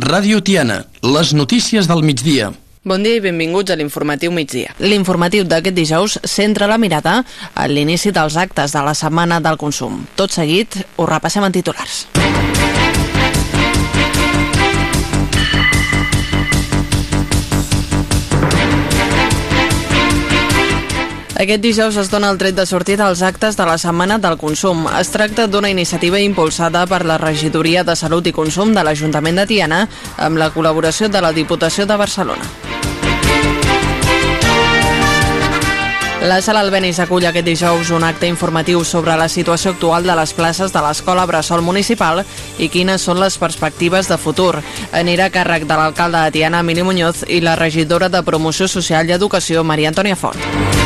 Ràdio Tiana, les notícies del migdia. Bon dia i benvinguts a l'informatiu migdia. L'informatiu d'aquest dijous centra la mirada a l'inici dels actes de la Setmana del Consum. Tot seguit, ho repassem en titulars. Aquest dijous es dona el tret de sortida als actes de la Setmana del Consum. Es tracta d'una iniciativa impulsada per la Regidoria de Salut i Consum de l'Ajuntament de Tiana amb la col·laboració de la Diputació de Barcelona. La Sala Albenis acull aquest dijous un acte informatiu sobre la situació actual de les places de l'Escola Bressol Municipal i quines són les perspectives de futur. Anirà a càrrec de l'alcalde de Tiana, Emili Muñoz, i la regidora de Promoció Social i Educació, Maria Antònia Font.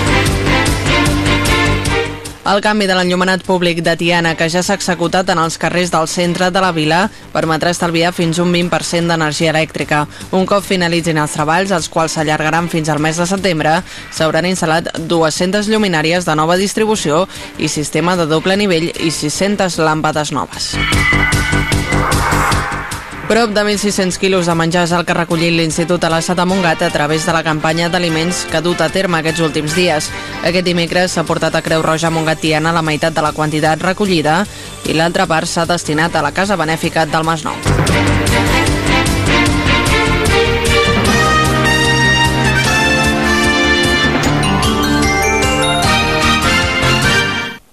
El canvi de l'enllumenat públic de Tiana, que ja s'ha executat en els carrers del centre de la vila, permetrà estalviar fins un 20% d'energia elèctrica. Un cop finalitzin els treballs, els quals s'allargaran fins al mes de setembre, s'hauran instal·lat 200 lluminàries de nova distribució i sistema de doble nivell i 600 làmpades noves. Prop de 1.600 quilos de menjar és el que ha recollit l'Institut Alassat de Montgat a través de la campanya d'aliments que ha dut a terme aquests últims dies. Aquest dimecres s'ha portat a Creu Roja Montgatiana la meitat de la quantitat recollida i l'altra part s'ha destinat a la Casa Benèfica del Masnou.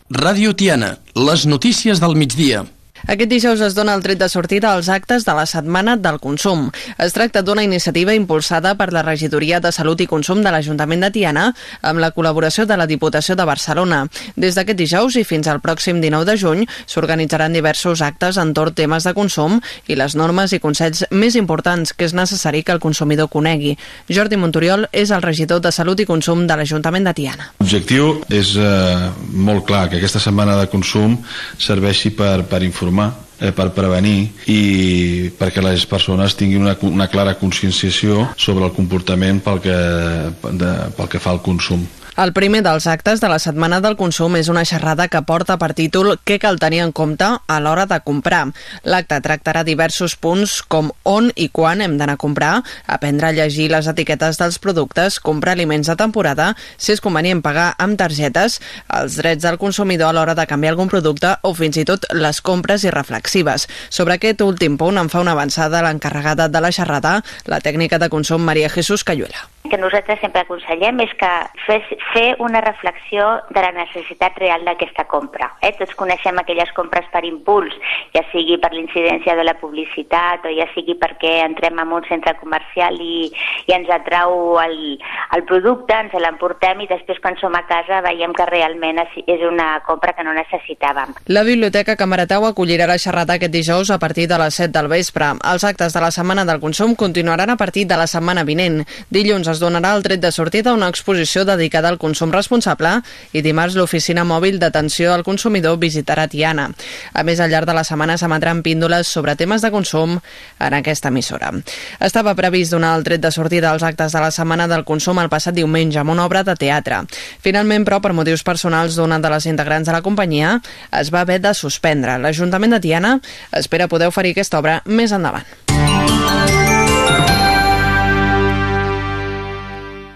Ràdio Tiana, les notícies del migdia. Aquest dijous es dona el tret de sortida als actes de la Setmana del Consum. Es tracta d'una iniciativa impulsada per la Regidoria de Salut i Consum de l'Ajuntament de Tiana amb la col·laboració de la Diputació de Barcelona. Des d'aquest dijous i fins al pròxim 19 de juny s'organitzaran diversos actes entorn temes de consum i les normes i consells més importants que és necessari que el consumidor conegui. Jordi Montoriol és el regidor de Salut i Consum de l'Ajuntament de Tiana. L'objectiu és eh, molt clar, que aquesta setmana de consum serveixi per, per informar eh, per prevenir i perquè les persones tinguin una, una clara conscienciació sobre el comportament pel que, de, pel que fa al consum. El primer dels actes de la Setmana del Consum és una xerrada que porta per títol Què cal tenir en compte a l'hora de comprar. L'acte tractarà diversos punts com on i quan hem d'anar a comprar, aprendre a llegir les etiquetes dels productes, comprar aliments de temporada, si és convenient pagar amb targetes, els drets del consumidor a l'hora de canviar algun producte o fins i tot les compres irreflexives. Sobre aquest últim punt en fa una avançada l'encarregada de la xerrada, la tècnica de consum Maria Jesús Cayuela que nosaltres sempre aconsellem és que fes, fer una reflexió de la necessitat real d'aquesta compra. Eh? Tots coneixem aquelles compres per impuls, ja sigui per l'incidència de la publicitat o ja sigui perquè entrem en un centre comercial i, i ens atrau el, el producte, ens l'emportem i després quan som a casa veiem que realment és una compra que no necessitàvem. La Biblioteca Camaratau acollirà la xerrada aquest dijous a partir de les 7 del vespre. Els actes de la Setmana del Consum continuaran a partir de la setmana vinent. Dilluns es donarà el tret de sortida una exposició dedicada al consum responsable i dimarts l'oficina mòbil d'atenció al consumidor visitarà Tiana. A més, al llarg de la setmana s'emetran píndoles sobre temes de consum en aquesta emissora. Estava previst donar el tret de sortida als actes de la Setmana del Consum el passat diumenge amb una obra de teatre. Finalment, però, per motius personals d'una de les integrants de la companyia, es va haver de suspendre. L'Ajuntament de Tiana espera poder oferir aquesta obra més endavant.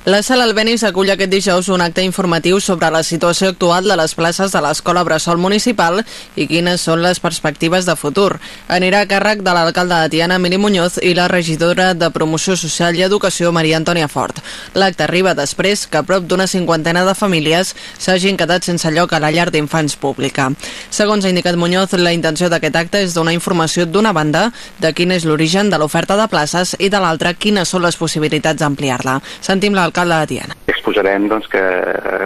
La Sala Albenis acull aquest dijous un acte informatiu sobre la situació actual de les places de l'Escola Bressol Municipal i quines són les perspectives de futur. Anirà a càrrec de l'alcalde de Tiana, Miri Muñoz, i la regidora de Promoció Social i Educació, Maria Antònia Fort. L'acte arriba després que prop d'una cinquantena de famílies s'hagin quedat sense lloc a la llar d'infants pública. Segons ha indicat Muñoz, la intenció d'aquest acte és donar informació d'una banda de quin és l'origen de l'oferta de places i de l'altra quines són les possibilitats d'ampliar-la. Sentim l'alcalde l'alcalde de Tiana. Exposarem doncs, que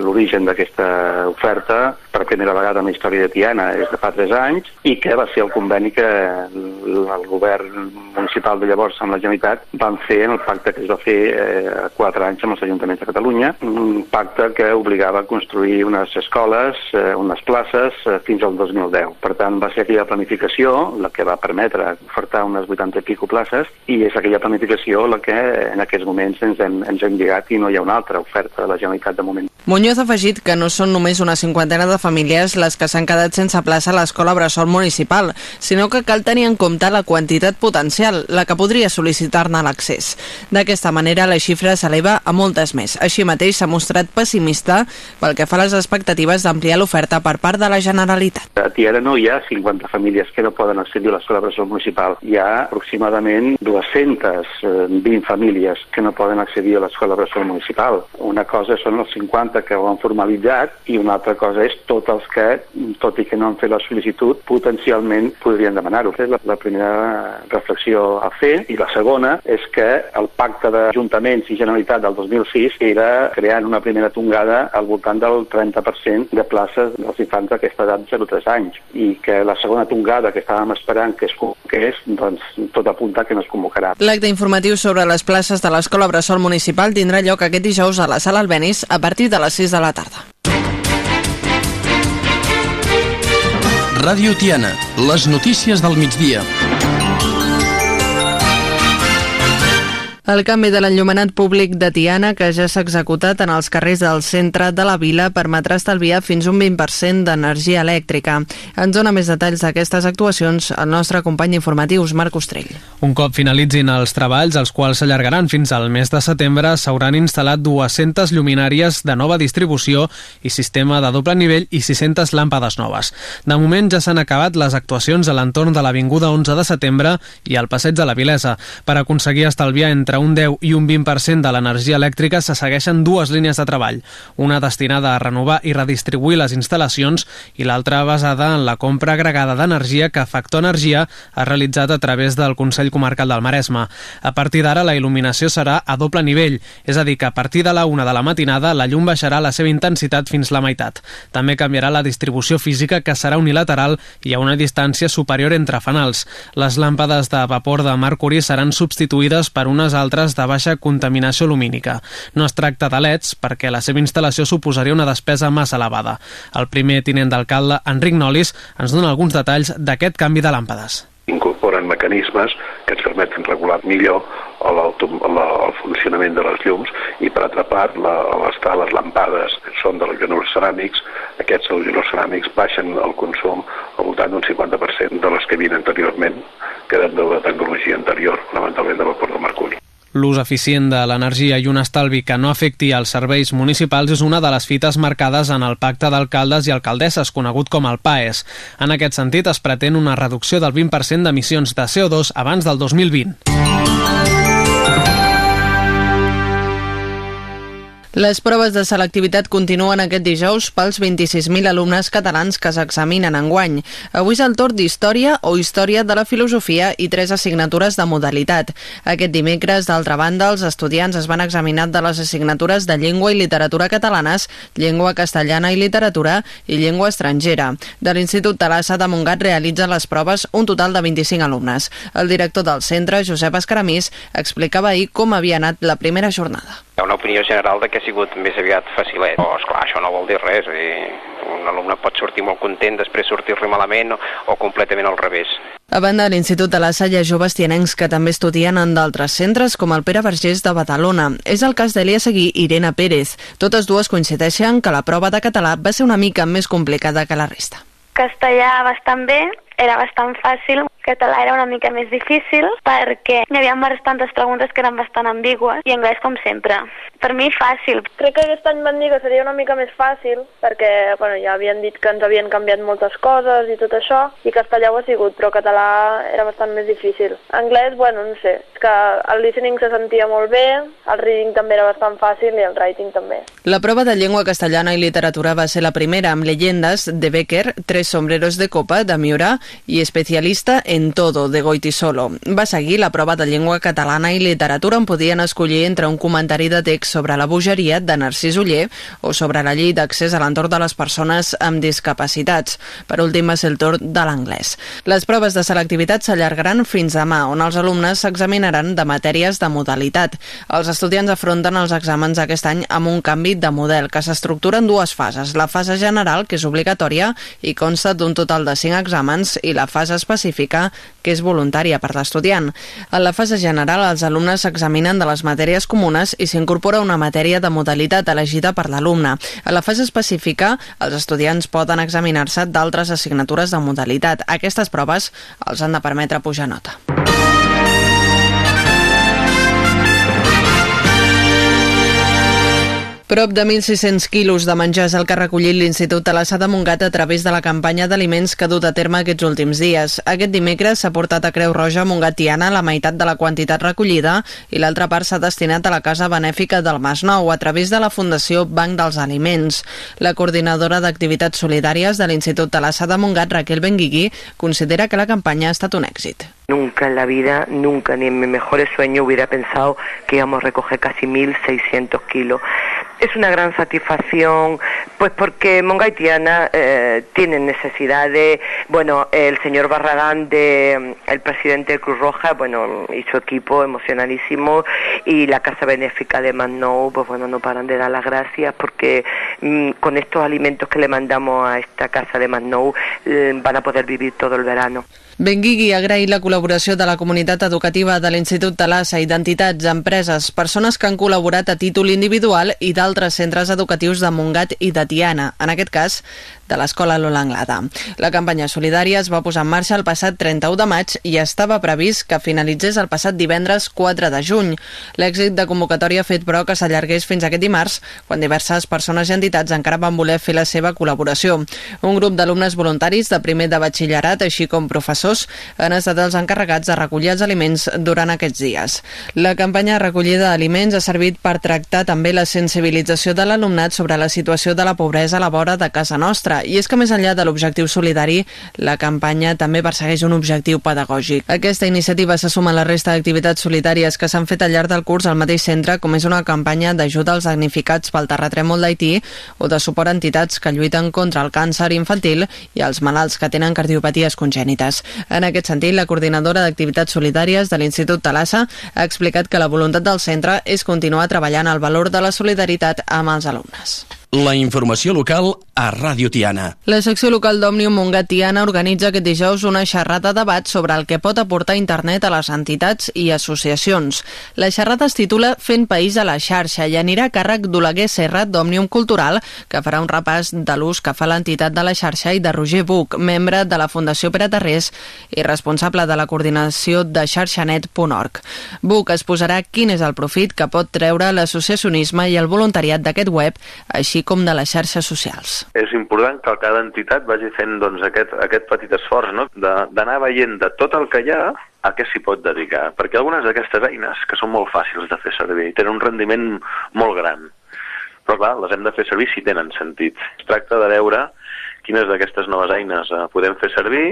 l'origen d'aquesta oferta per primera vegada en la història de Tiana és de fa 3 anys i que va ser el conveni que el govern municipal de llavors amb la Generalitat van fer en el pacte que es va fer eh, 4 anys amb els ajuntaments de Catalunya, un pacte que obligava a construir unes escoles, eh, unes places eh, fins al 2010. Per tant, va ser aquella planificació la que va permetre ofertar unes 80 i pico places i és aquella planificació la que en aquests moments ens hem, ens hem lligat i no hi ha una altra oferta de la Generalitat de moment. Muñoz ha afegit que no són només una cinquantena de famílies les que s'han quedat sense plaça a l'escola Bressol Municipal, sinó que cal tenir en compte la quantitat potencial, la que podria sol·licitar-ne l'accés. D'aquesta manera, la xifra s'eleva a moltes més. Així mateix s'ha mostrat pessimista pel que fa a les expectatives d'ampliar l'oferta per part de la Generalitat. A Tiara no hi ha 50 famílies que no poden accedir a l'escola Bressol Municipal. Hi ha aproximadament 220 famílies que no poden accedir a l'escola Bressol Municipal. Una cosa són els 50 50 que ho han formalitzat i una altra cosa és tots els que, tot i que no han fet la sol·licitud, potencialment podrien demanar-ho. És la, la primera reflexió a fer i la segona és que el pacte d'Ajuntaments i Generalitat del 2006 era creant una primera tongada al voltant del 30% de places dels infants d'aquesta edat de 0-3 anys i que la segona tongada que estàvem esperant que es convoqués, doncs tot apunta que no es convocarà. L'acte informatiu sobre les places de l'Escola Bressol Municipal tindrà lloc aquest dijous a la Sala Albenis a partir de les 6 de la tarda. Ràdio Tiana, les notícies del migdia. El canvi de l'enllumenat públic de Tiana, que ja s'ha executat en els carrers del centre de la vila, permetrà estalviar fins un 20% d'energia elèctrica. Ens dona més detalls d'aquestes actuacions el nostre company informatiu, Marc Ostrell. Un cop finalitzin els treballs, els quals s'allargaran fins al mes de setembre, s'hauran instal·lat 200 lluminàries de nova distribució i sistema de doble nivell i 600 làmpades noves. De moment ja s'han acabat les actuacions a l'entorn de l'Avinguda 11 de setembre i al Passeig de la Vilesa. Per aconseguir estalviar entre un 10 i un 20% de l'energia elèctrica se segueixen dues línies de treball, una destinada a renovar i redistribuir les instal·lacions i l'altra basada en la compra agregada d'energia que Factor Energia ha realitzat a través del Consell Comarcal del Maresme. A partir d'ara la il·luminació serà a doble nivell, és a dir que a partir de la una de la matinada la llum baixarà la seva intensitat fins la meitat. També canviarà la distribució física que serà unilateral i a una distància superior entre fanals. Les làmpades de vapor de mercuri seran substituïdes per unes altres de baixa contaminació lumínica. No es tracta de leds perquè la seva instal·lació suposaria una despesa massa elevada. El primer tinent d'alcalde, Enric Nolis, ens dona alguns detalls d'aquest canvi de làmpades incorporen mecanismes que ens permeten regular millor el, el, funcionament de les llums i per altra part la, les lampades que són dels llunors ceràmics aquests llunors ceràmics baixen el consum al voltant d'un 50% de les que havien anteriorment que eren de la tecnologia anterior fonamentalment de vapor de mercuri L'ús eficient de l'energia i un estalvi que no afecti els serveis municipals és una de les fites marcades en el Pacte d'Alcaldes i Alcaldesses, conegut com el PAES. En aquest sentit, es pretén una reducció del 20% d'emissions de CO2 abans del 2020. Les proves de selectivitat continuen aquest dijous pels 26.000 alumnes catalans que s'examinen en guany. Avui és el torn d'Història o Història de la Filosofia i tres assignatures de modalitat. Aquest dimecres, d'altra banda, els estudiants es van examinar de les assignatures de Llengua i Literatura catalanes, Llengua castellana i Literatura i Llengua estrangera. De l'Institut Talassa de Montgat realitza les proves un total de 25 alumnes. El director del centre, Josep Escaramís, explicava ahir com havia anat la primera jornada. Hi ha una opinió general de que ha sigut més aviat facilet. Però, esclar, això no vol dir res. dir, un alumne pot sortir molt content, després sortir-li malament o, o completament al revés. A banda l'Institut de la Salle, joves tianencs que també estudien en d'altres centres, com el Pere Vergés de Badalona. És el cas d'Elia Seguí i Irene Pérez. Totes dues coincideixen que la prova de català va ser una mica més complicada que la resta. Castellà bastant bé, era bastant fàcil, català era una mica més difícil perquè hi havia bastantes preguntes que eren bastant ambigües i anglès com sempre. Per mi fàcil. Crec que aquest any van dir que seria una mica més fàcil perquè bueno, ja havien dit que ens havien canviat moltes coses i tot això i castellà ho ha sigut, però català era bastant més difícil. Anglès, bueno, no sé, és que el listening se sentia molt bé, el reading també era bastant fàcil i el writing també. La prova de llengua castellana i literatura va ser la primera amb llegendes de Becker, Tres sombreros de copa de Miura i especialista en todo de Goitisolo. Va seguir la prova de llengua catalana i literatura on podien escollir entre un comentari de text sobre la bogeria de Narcís Uller o sobre la llei d'accés a l'entorn de les persones amb discapacitats. Per últim ser el torn de l'anglès. Les proves de selectivitat s'allargaran fins demà, on els alumnes s'examinaran de matèries de modalitat. Els estudiants afronten els exàmens aquest any amb un canvi de model que s'estructura en dues fases. La fase general, que és obligatòria i consta d'un total de 5 exàmens, i la fase específica que és voluntària per l'estudiant. En la fase general, els alumnes s'examinen de les matèries comunes i s'incorpora una matèria de modalitat elegida per l'alumne. A la fase específica, els estudiants poden examinar-se d'altres assignatures de modalitat. Aquestes proves els han de permetre pujar nota. Prop de 1.600 quilos de menjar és el que ha recollit l'Institut de Montgat a través de la campanya d'aliments que ha dut a terme aquests últims dies. Aquest dimecres s'ha portat a Creu Roja Montgatiana la meitat de la quantitat recollida i l'altra part s'ha destinat a la Casa Benèfica del Masnou a través de la Fundació Banc dels Aliments. La coordinadora d'activitats solidàries de l'Institut de Montgat, Raquel Benguigui, considera que la campanya ha estat un èxit. Nunca en la vida, nunca ni en mis mejores sueños hubiera pensado que íbamos a recoger casi 1.600 kilos. Es una gran satisfacción, pues porque Mongaitiana eh, tiene necesidades. Bueno, el señor Barragán, de, el presidente de Cruz Roja, bueno, y su equipo emocionalísimo, y la Casa Benéfica de Magnou, pues bueno, no paran de dar las gracias porque mm, con estos alimentos que le mandamos a esta Casa de Magnou eh, van a poder vivir todo el verano. Benguigui ha agraït la col·laboració de la comunitat educativa de l'Institut Talassa, identitats, empreses, persones que han col·laborat a títol individual i d'altres centres educatius de Montgat i de Tiana, en aquest cas de l'Escola Lola Anglada. La campanya solidària es va posar en marxa el passat 31 de maig i estava previst que finalitzés el passat divendres 4 de juny. L'èxit de convocatòria ha fet, però, que s'allargués fins aquest dimarts, quan diverses persones i entitats encara van voler fer la seva col·laboració. Un grup d'alumnes voluntaris de primer de batxillerat, així com professors, han estat els encarregats de recollir els aliments durant aquests dies. La campanya de recollida d'aliments ha servit per tractar també la sensibilització de l'alumnat sobre la situació de la pobresa a la vora de casa nostra i és que més enllà de l'objectiu solidari, la campanya també persegueix un objectiu pedagògic. Aquesta iniciativa se suma a la resta d'activitats solidàries que s'han fet al llarg del curs al mateix centre, com és una campanya d'ajuda als damnificats pel terratrèmol d'Haití o de suport a entitats que lluiten contra el càncer infantil i els malalts que tenen cardiopaties congènites. En aquest sentit, la coordinadora d'activitats solidàries de l'Institut Talassa ha explicat que la voluntat del centre és continuar treballant el valor de la solidaritat amb els alumnes. La informació local a Ràdio Tiana. La secció local d'Òmnium Montgat Tiana organitza aquest dijous una xerrada debat sobre el que pot aportar internet a les entitats i associacions. La xerrada es titula Fent país a la xarxa i anirà a càrrec d'Oleguer Serra d'Òmnium Cultural, que farà un repàs de l'ús que fa l'entitat de la xarxa i de Roger Buc, membre de la Fundació Pere Tarrés i responsable de la coordinació de xarxanet.org. Buc es posarà quin és el profit que pot treure l'associacionisme i el voluntariat d'aquest web, així com de les xarxes socials. És important que cada entitat vagi fent doncs, aquest, aquest petit esforç no? d'anar veient de tot el que hi ha a què s'hi pot dedicar, perquè algunes d'aquestes eines, que són molt fàcils de fer servir, tenen un rendiment molt gran, però clar, les hem de fer servir si tenen sentit. Es tracta de veure quines d'aquestes noves eines eh, podem fer servir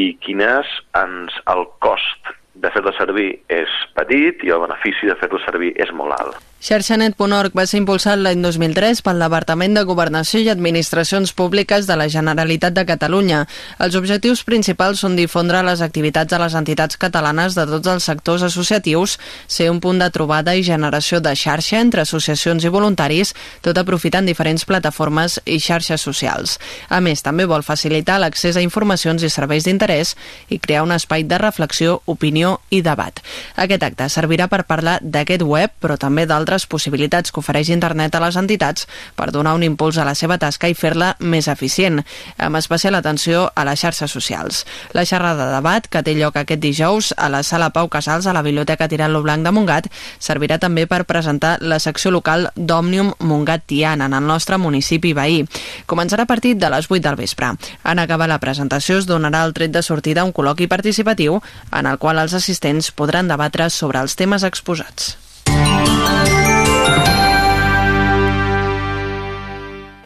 i quines ens, el cost de fer-la servir és petit i el benefici de fer-lo servir és molt alt. Xarxanet.org va ser impulsat l'any 2003 pel Departament de Governació i Administracions Públiques de la Generalitat de Catalunya. Els objectius principals són difondre les activitats de les entitats catalanes de tots els sectors associatius, ser un punt de trobada i generació de xarxa entre associacions i voluntaris, tot aprofitant diferents plataformes i xarxes socials. A més, també vol facilitar l'accés a informacions i serveis d'interès i crear un espai de reflexió, opinió i debat. Aquest acte servirà per parlar d'aquest web, però també d'altres altres possibilitats que ofereix internet a les entitats per donar un impuls a la seva tasca i fer-la més eficient, amb especial atenció a les xarxes socials. La xerrada de debat, que té lloc aquest dijous a la Sala Pau Casals a la Biblioteca Tirant-lo Blanc de Montgat, servirà també per presentar la secció local d'Òmnium Montgat Tiana en el nostre municipi veí. Començarà a partir de les 8 del vespre. En acabar la presentació es donarà el tret de sortida un col·loqui participatiu en el qual els assistents podran debatre sobre els temes exposats.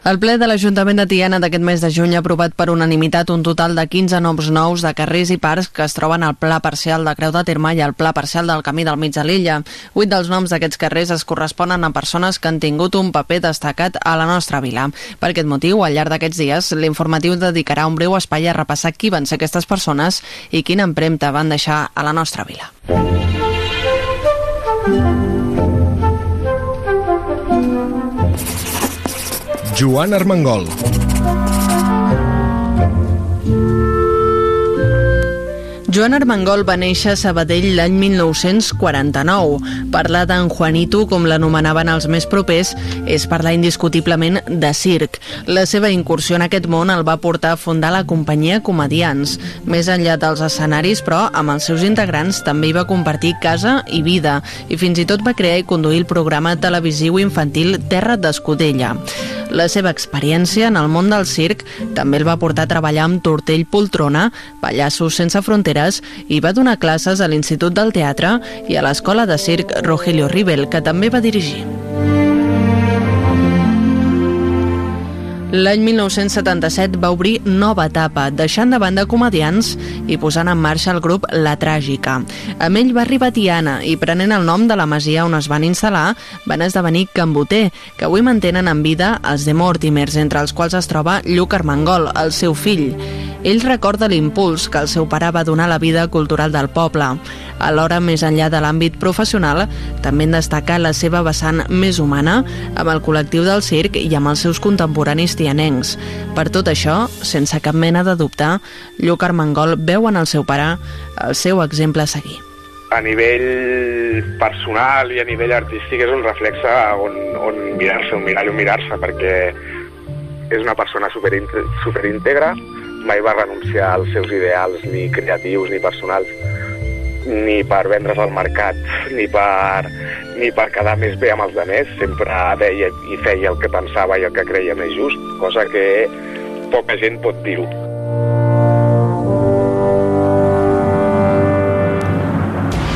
El ple de l'Ajuntament de Tiana d'aquest mes de juny ha aprovat per unanimitat un total de 15 noms nous de carrers i parcs que es troben al Pla Parcial de Creu de Terme i al Pla Parcial del Camí del Mig de l'Illa. Vuit dels noms d'aquests carrers es corresponen a persones que han tingut un paper destacat a la nostra vila. Per aquest motiu, al llarg d'aquests dies, l'informatiu dedicarà un breu espai a repassar qui van ser aquestes persones i quina empremta van deixar a la nostra vila. Joan Armengol. Joan Armengol va néixer a Sabadell l'any 1949. Parlar d'en Juanito, com l'anomenaven els més propers, és parlar indiscutiblement de circ. La seva incursió en aquest món el va portar a fundar la companyia Comedians. Més enllà dels escenaris, però, amb els seus integrants també hi va compartir casa i vida, i fins i tot va crear i conduir el programa televisiu infantil Terra d'Escudella. La seva experiència en el món del circ també el va portar a treballar amb Tortell Poltrona, Pallassos sense fronteres i va donar classes a l'Institut del Teatre i a l'Escola de Circ Rogelio Ribel, que també va dirigir. L'any 1977 va obrir nova etapa, deixant de banda comedians i posant en marxa el grup La Tràgica. Amb ell va arribar Tiana i prenent el nom de la masia on es van instal·lar, van esdevenir Camboter, que avui mantenen en vida els de Mortimers, entre els quals es troba Lluc Armengol, el seu fill. Ell recorda l'impuls que el seu pare va donar a la vida cultural del poble. Alhora, més enllà de l'àmbit professional, també en destaca la seva vessant més humana amb el col·lectiu del circ i amb els seus contemporanis tianencs. Per tot això, sense cap mena de dubtar, Lluc Armengol veu en el seu pare el seu exemple a seguir. A nivell personal i a nivell artístic és un reflexe on, on mirar-se, un mirall on mirar-se, perquè és una persona super mai va renunciar als seus ideals ni creatius ni personals ni per vendre's al mercat, ni per, ni per quedar més bé amb els demés, sempre deia i feia el que pensava i el que creia més just, cosa que poca gent pot dir-ho.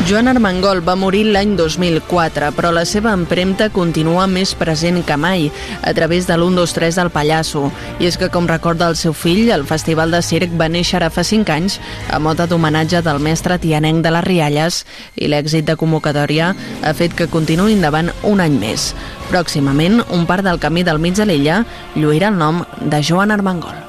Joan Armengol va morir l'any 2004, però la seva empremta continua més present que mai, a través de l'1-2-3 del Pallasso. I és que, com recorda el seu fill, el Festival de Circ va néixer ara fa 5 anys a mode d'homenatge del mestre tianenc de les Rialles i l'èxit de convocatòria ha fet que continuï endavant un any més. Pròximament, un parc del camí del mig de l'illa lluirà el nom de Joan Armengol.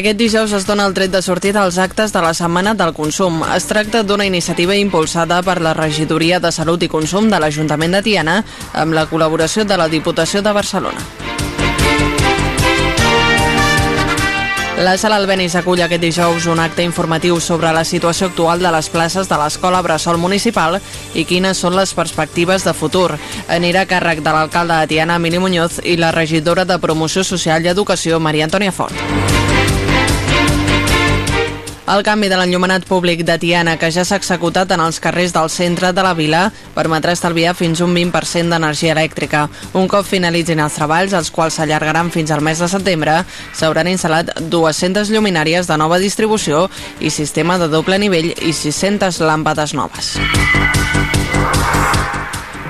Aquest dijous es dona el tret de sortida als actes de la Setmana del Consum. Es tracta d'una iniciativa impulsada per la Regidoria de Salut i Consum de l'Ajuntament de Tiana amb la col·laboració de la Diputació de Barcelona. La Sala Albenis acull aquest dijous un acte informatiu sobre la situació actual de les places de l'Escola Bressol Municipal i quines són les perspectives de futur. Anirà a càrrec de l'alcalde de Tiana, Mini Muñoz, i la regidora de Promoció Social i Educació, Maria Antònia Fort. El canvi de l'enllumenat públic de Tiana, que ja s'ha executat en els carrers del centre de la vila, permetrà estalviar fins un 20% d'energia elèctrica. Un cop finalitzin els treballs, els quals s'allargaran fins al mes de setembre, s'hauran instal·lat 200 lluminàries de nova distribució i sistema de doble nivell i 600 làmpades noves.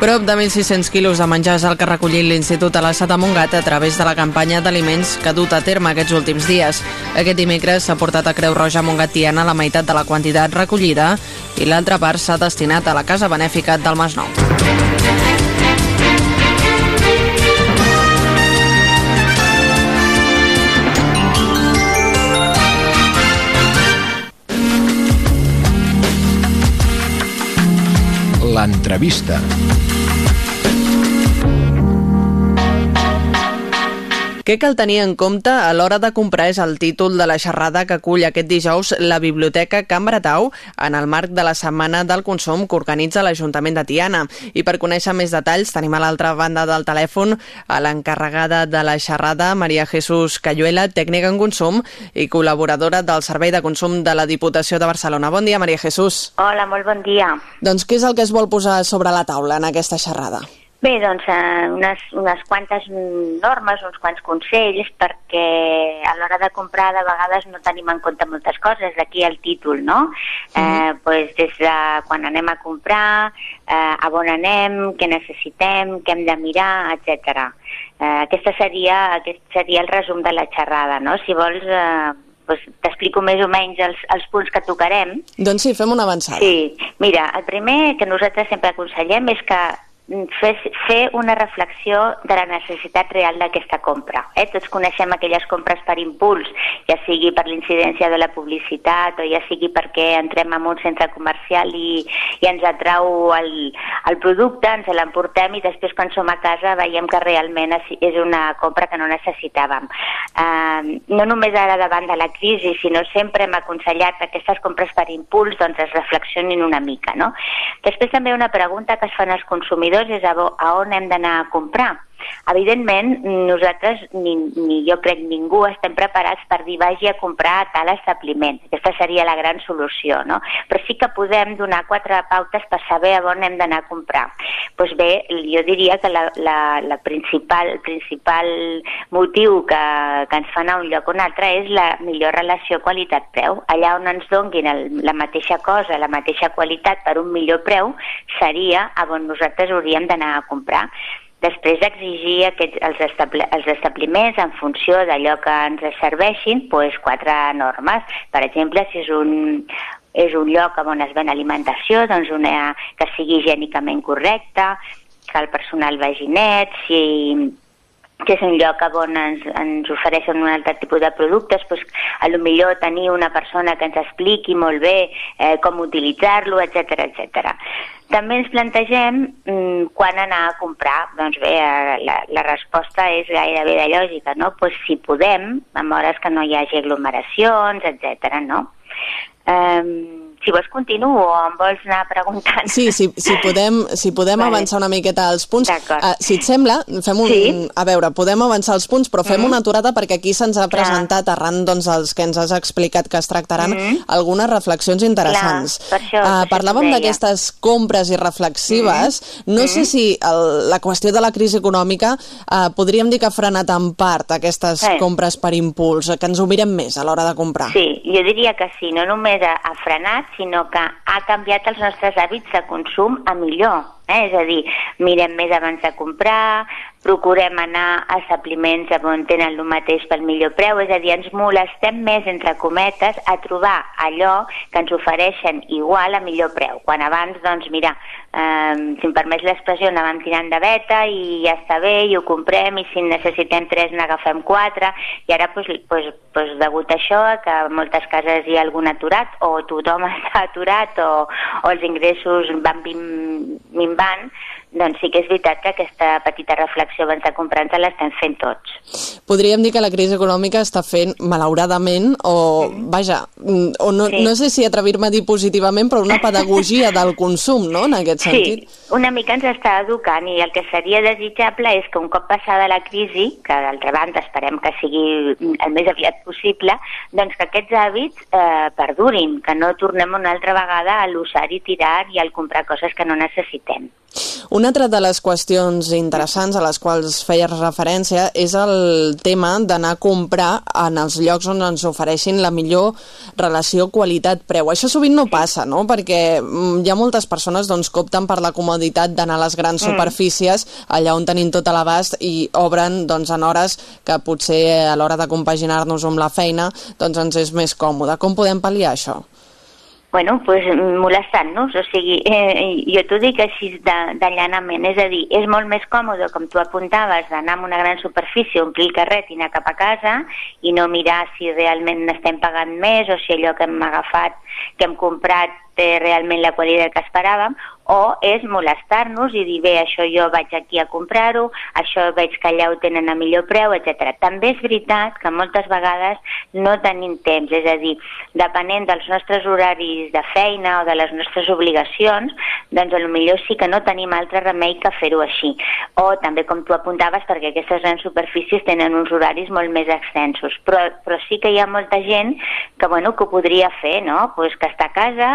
Prop de 1.600 quilos de menjar és el que ha recollit l'Institut Alassà de Montgat a través de la campanya d'aliments que ha dut a terme aquests últims dies. Aquest dimecres s'ha portat a Creu Roja Montgatiana la meitat de la quantitat recollida i l'altra part s'ha destinat a la Casa Benèfica del Masnou. L'entrevista. Què cal tenir en compte a l'hora de comprar és el títol de la xerrada que acull aquest dijous la Biblioteca Can Bretau en el marc de la Setmana del Consum que organitza l'Ajuntament de Tiana. I per conèixer més detalls tenim a l'altra banda del telèfon a l'encarregada de la xerrada, Maria Jesús Cayuela, tècnica en consum i col·laboradora del Servei de Consum de la Diputació de Barcelona. Bon dia, Maria Jesús. Hola, molt bon dia. Doncs què és el que es vol posar sobre la taula en aquesta xerrada? Bé, doncs eh, unes, unes quantes normes, uns quants consells, perquè a l'hora de comprar de vegades no tenim en compte moltes coses, d'aquí el títol, no? Mm. Eh, pues des de quan anem a comprar, eh, a on anem, què necessitem, què hem de mirar, etc. Eh, aquesta seria, aquest seria el resum de la xerrada, no? Si vols, eh, doncs t'explico més o menys els, els punts que tocarem. Doncs sí, fem una avançada. Sí, mira, el primer que nosaltres sempre aconsellem és que fer, fer una reflexió de la necessitat real d'aquesta compra. Eh? Tots coneixem aquelles compres per impuls, ja sigui per l'incidència de la publicitat o ja sigui perquè entrem en un centre comercial i, i ens atrau el, el producte, ens l'emportem i després quan som a casa veiem que realment és una compra que no necessitàvem. Uh, no només ara davant de la crisi, sinó sempre hem aconsellat que aquestes compres per impuls doncs es reflexionin una mica. No? Després també una pregunta que es fan els consumidors és a, a on hem d'anar a comprar. Evidentment, nosaltres, ni, ni jo crec ningú, estem preparats per dir vagi a comprar a tal establiment. Aquesta seria la gran solució, no? Però sí que podem donar quatre pautes per saber a on hem d'anar a comprar. Doncs pues bé, jo diria que la, la, la principal, el principal motiu que, que ens fa anar a un lloc o un altre és la millor relació qualitat-preu. Allà on ens donguin el, la mateixa cosa, la mateixa qualitat per un millor preu, seria a on nosaltres hauríem d'anar a comprar. Després exigir aquests, els, establi, els establiments en funció d'allò que ens serveixin, doncs quatre normes. Per exemple, si és un, és un lloc on es ven alimentació, doncs una que sigui higiènicament correcta, que el personal vagi net, si que és un lloc on ens, ens ofereixen un altre tipus de productes, doncs, a lo millor tenir una persona que ens expliqui molt bé eh, com utilitzar-lo, etc etc. També ens plantegem mm, quan anar a comprar. Doncs bé, eh, la, la resposta és gairebé de lògica, no? Pues si podem, en hores que no hi hagi aglomeracions, etc. no? Um, si vols continuo o em vols anar preguntant? Sí, sí si podem, si podem vale. avançar una miqueta als punts. Uh, si et sembla, fem un... Sí? A veure, podem avançar els punts, però fem mm -hmm. una aturada perquè aquí se'ns ha presentat, Clar. arran doncs, els que ens has explicat que es tractaran, mm -hmm. algunes reflexions interessants. Clar, per això, uh, parlàvem d'aquestes compres i reflexives. Mm -hmm. No mm -hmm. sé si el, la qüestió de la crisi econòmica uh, podríem dir que ha frenat en part aquestes sí. compres per impuls, que ens ho mirem més a l'hora de comprar. Sí, jo diria que sí, no només ha frenat, sinó que ha canviat els nostres hàbits de consum a millor. Eh? És a dir, mirem més abans de comprar, procurem anar a establiments on tenen el mateix pel millor preu, és a dir, ens molestem més, entre cometes, a trobar allò que ens ofereixen igual a millor preu. Quan abans, doncs, mira, eh, si em permets l'expressió, anàvem tirant de veta i ja està bé, i ho comprem, i si necessitem tres n'agafem quatre, i ara, pues, pues, pues, degut a això, que a moltes cases hi ha algun aturat, o tothom està aturat, o, o els ingressos van minvant, doncs sí que és veritat que aquesta petita reflexió abans de comprar ens l'estem fent tots. Podríem dir que la crisi econòmica està fent, malauradament, o, mm. vaja, o no, sí. no sé si atrevir-me a dir positivament, però una pedagogia del consum, no?, en aquest sentit. Sí, una mica ens està educant i el que seria desitjable és que un cop passada la crisi, que d'altra banda esperem que sigui el més aviat possible, doncs que aquests hàbits eh, perdurin, que no tornem una altra vegada a l'usar i tirar i al comprar coses que no necessitem. Una altra de les qüestions interessants a les quals feies referència és el tema d'anar a comprar en els llocs on ens ofereixin la millor relació qualitat-preu. Això sovint no passa, no? Perquè mm, hi ha moltes persones doncs, que opten per la comoditat d'anar a les grans mm. superfícies, allà on tenim tot a l'abast i obren doncs, en hores que potser a l'hora de compaginar-nos amb la feina doncs ens és més còmode. Com podem pal·liar això? Bueno, pues, molestant-nos, o sigui, eh, jo t'ho dic així de, de llanament, és a dir, és molt més còmode, com tu apuntaves, d'anar a una gran superfície, omplir el carret i anar cap a casa i no mirar si realment n'estem pagant més o si allò que hem agafat, que hem comprat té realment la qualitat que esperàvem, o és molestar-nos i dir, bé, això jo vaig aquí a comprar-ho, això veig que allà ho tenen a millor preu, etc. També és veritat que moltes vegades no tenim temps, és a dir, depenent dels nostres horaris de feina o de les nostres obligacions, doncs millor sí que no tenim altre remei que fer-ho així. O també, com tu apuntaves, perquè aquestes grans superfícies tenen uns horaris molt més extensos, però, però sí que hi ha molta gent que, bueno, que ho podria fer, no? Pues que està a casa,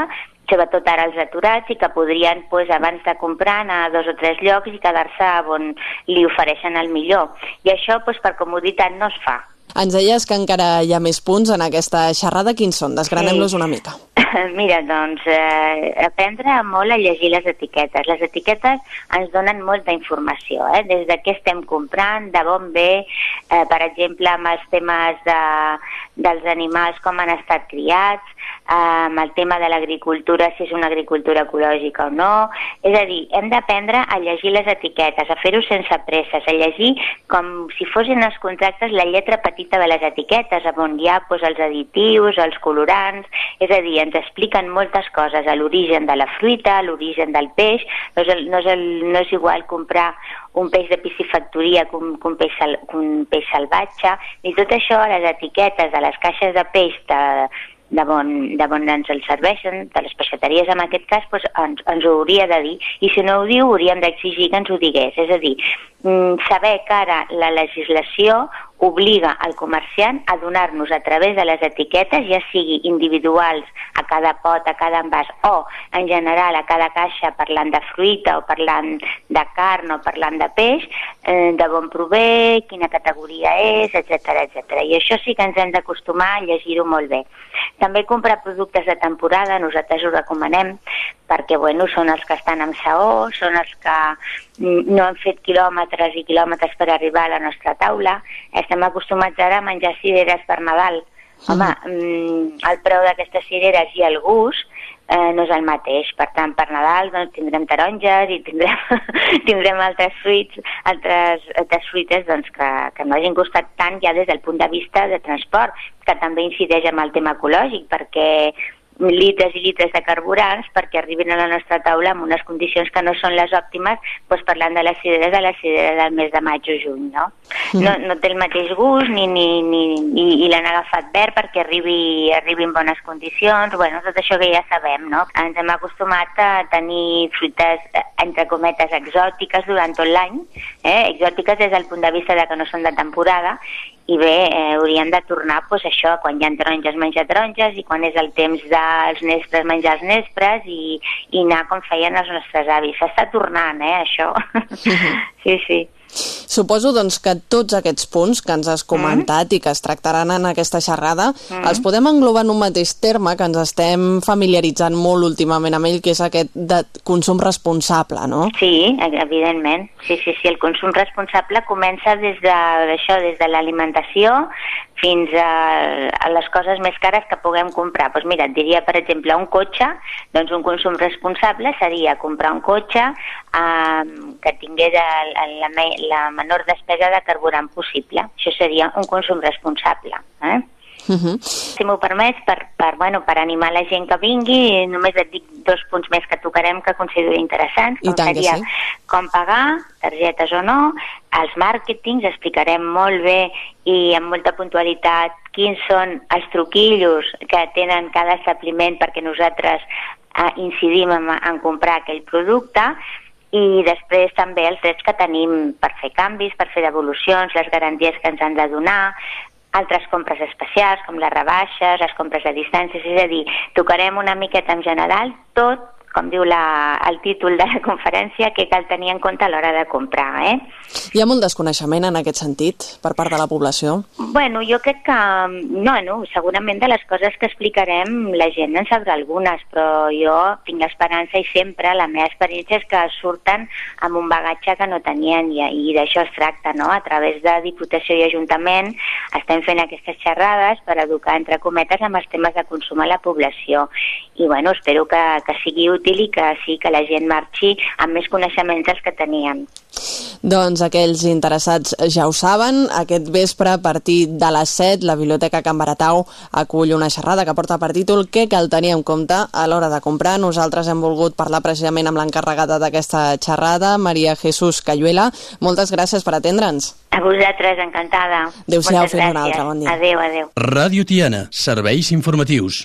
sobretot ara els aturats i que podrien pues, abans de comprar anar a dos o tres llocs i quedar-se on li ofereixen el millor. I això pues, per comoditat no es fa. Ens deies que encara hi ha més punts en aquesta xerrada. Quins són? Desgranem-los Sí. una mica. Mira, doncs, eh, aprendre molt a llegir les etiquetes. Les etiquetes ens donen molta informació, eh? des de què estem comprant, de bon ve, eh, per exemple, amb els temes de, dels animals, com han estat criats, amb el tema de l'agricultura, si és una agricultura ecològica o no. És a dir, hem d'aprendre a llegir les etiquetes, a fer-ho sense presses, a llegir com si fossin els contractes la lletra petita de les etiquetes, on hi ha doncs, els additius, els colorants, és a dir, ens expliquen moltes coses, a l'origen de la fruita, a l'origen del peix, no és, el, no, és el, no és igual comprar un peix de piscifactoria que un, un, peix, un peix salvatge, i tot això les etiquetes de les caixes de peix de, de bon, de bon ens el serveixen, de les peixateries en aquest cas, doncs ens, ens ho hauria de dir, i si no ho diu hauríem d'exigir que ens ho digués. És a dir, mm, saber que ara la legislació obliga al comerciant a donar-nos a través de les etiquetes, ja sigui individuals a cada pot, a cada envàs, o en general a cada caixa parlant de fruita o parlant de carn o parlant de peix, eh, de bon prové, quina categoria és, etc etc. I això sí que ens hem d'acostumar a llegir-ho molt bé. També comprar productes de temporada, nosaltres ho recomanem, perquè bueno, són els que estan amb saó, són els que no han fet quilòmetres i quilòmetres per arribar a la nostra taula. Estem acostumats ara a menjar cireres per Nadal. Home, mm, el preu d'aquestes cireres i el gust eh, no és el mateix. Per tant, per Nadal doncs, tindrem taronges i tindrem, tindrem altres fruits, altres, altres fruites doncs, que, que no hagin costat tant ja des del punt de vista de transport, que també incideix en el tema ecològic, perquè litres i litres de carburants perquè arribin a la nostra taula en unes condicions que no són les òptimes, doncs parlant de les cireres de les cireres del mes de maig o juny, no? No, no té el mateix gust ni, ni, ni, i, i l'han agafat verd perquè arribi, arribi en bones condicions, bueno, tot això que ja sabem, no? Ens hem acostumat a tenir fruites, eh, entre cometes, exòtiques durant tot l'any, eh? exòtiques des del punt de vista de que no són de temporada, i bé, eh, hauríem de tornar pues, això, quan hi ha taronges menjar taronges i quan és el temps dels nespres menjar els nespres i, i anar com feien els nostres avis. S'està tornant, eh, això. sí, sí. Suposo doncs, que tots aquests punts que ens has comentat mm. i que es tractaran en aquesta xerrada mm. els podem englobar en un mateix terme que ens estem familiaritzant molt últimament amb ell, que és aquest de consum responsable, no? Sí, evidentment. Sí, sí, sí. El consum responsable comença des de, això, des de l'alimentació fins a, a les coses més cares que puguem comprar. Doncs mira, et diria, per exemple, un cotxe, doncs un consum responsable seria comprar un cotxe eh, que tingués el, el, la, la menor despesa de carburant possible. Això seria un consum responsable. Eh? Uh -huh. Si m'ho permets, per, per, bueno, per animar la gent que vingui, només et dic dos punts més que tocarem que considero interessants, com seria sí. com pagar, targetes o no, els màrquetings, explicarem molt bé i amb molta puntualitat quins són els truquillos que tenen cada establiment perquè nosaltres eh, incidim en, en comprar aquell producte i després també els drets que tenim per fer canvis, per fer devolucions, les garanties que ens han de donar, altres compres especials com les rebaixes, les compres a distàncies, és a dir, tocarem una miqueta en general tot, com diu la, el títol de la conferència, que cal tenir en compte a l'hora de comprar. Eh? Hi ha molt desconeixement en aquest sentit per part de la població? Bueno, jo crec que, no, no, segurament de les coses que explicarem la gent en sabrà algunes, però jo tinc l'esperança i sempre la meva experiència és que surten amb un bagatge que no tenien i, i d'això es tracta, no? A través de Diputació i Ajuntament estem fent aquestes xerrades per educar, entre cometes, amb els temes de consum a la població. I, bueno, espero que, que sigui útil i que sí que la gent marxi amb més coneixements dels que tenien. Doncs aquells interessats ja ho saben, aquest vespre a partir de les 7 la Biblioteca Can Baratau acull una xerrada que porta per títol què cal tenir en compte a l'hora de comprar. Nosaltres hem volgut parlar precisament amb l'encarregada d'aquesta xerrada, Maria Jesús Cayuela. Moltes gràcies per atendre'ns. A vosaltres, encantada. Adéu-siau, fins una altra, bon dia. Adéu, adéu. Ràdio Tiana, serveis informatius.